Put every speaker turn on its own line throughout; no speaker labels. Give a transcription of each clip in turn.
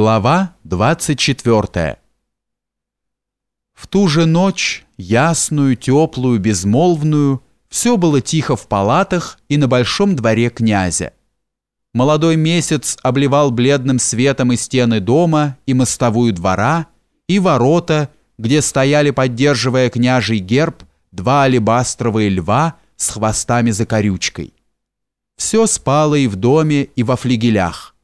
Глава 24 В ту же ночь, ясную, теплую, безмолвную, все было тихо в палатах и на большом дворе князя. Молодой месяц обливал бледным светом и стены дома, и мостовую двора, и ворота, где стояли, поддерживая княжий герб, два алебастровые льва с хвостами за корючкой. Все спало и в доме, и во флигелях.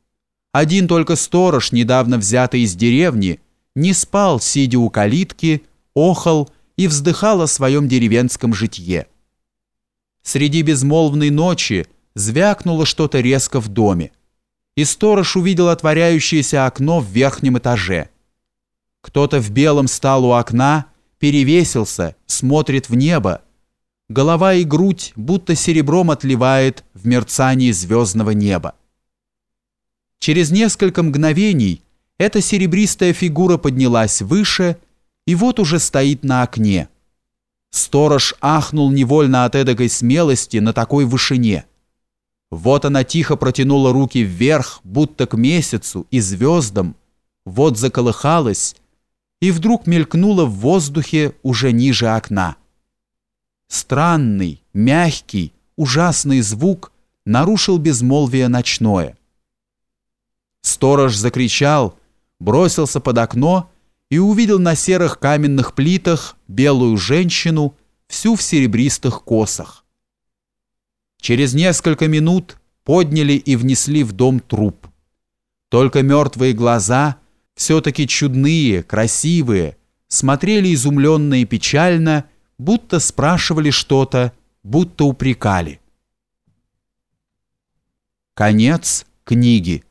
Один только сторож, недавно взятый из деревни, не спал, сидя у калитки, охал и вздыхал о своем деревенском житье. Среди безмолвной ночи звякнуло что-то резко в доме, и сторож увидел отворяющееся окно в верхнем этаже. Кто-то в белом стал у окна, перевесился, смотрит в небо. Голова и грудь будто серебром отливает в мерцании звездного неба. Через несколько мгновений эта серебристая фигура поднялась выше и вот уже стоит на окне. Сторож ахнул невольно от эдакой смелости на такой вышине. Вот она тихо протянула руки вверх, будто к месяцу и звездам, вот заколыхалась и вдруг мелькнула в воздухе уже ниже окна. Странный, мягкий, ужасный звук нарушил безмолвие ночное. Сторож закричал, бросился под окно и увидел на серых каменных плитах белую женщину, всю в серебристых косах. Через несколько минут подняли и внесли в дом труп. Только мертвые глаза, все-таки чудные, красивые, смотрели изумленно и печально, будто спрашивали что-то, будто упрекали. Конец книги.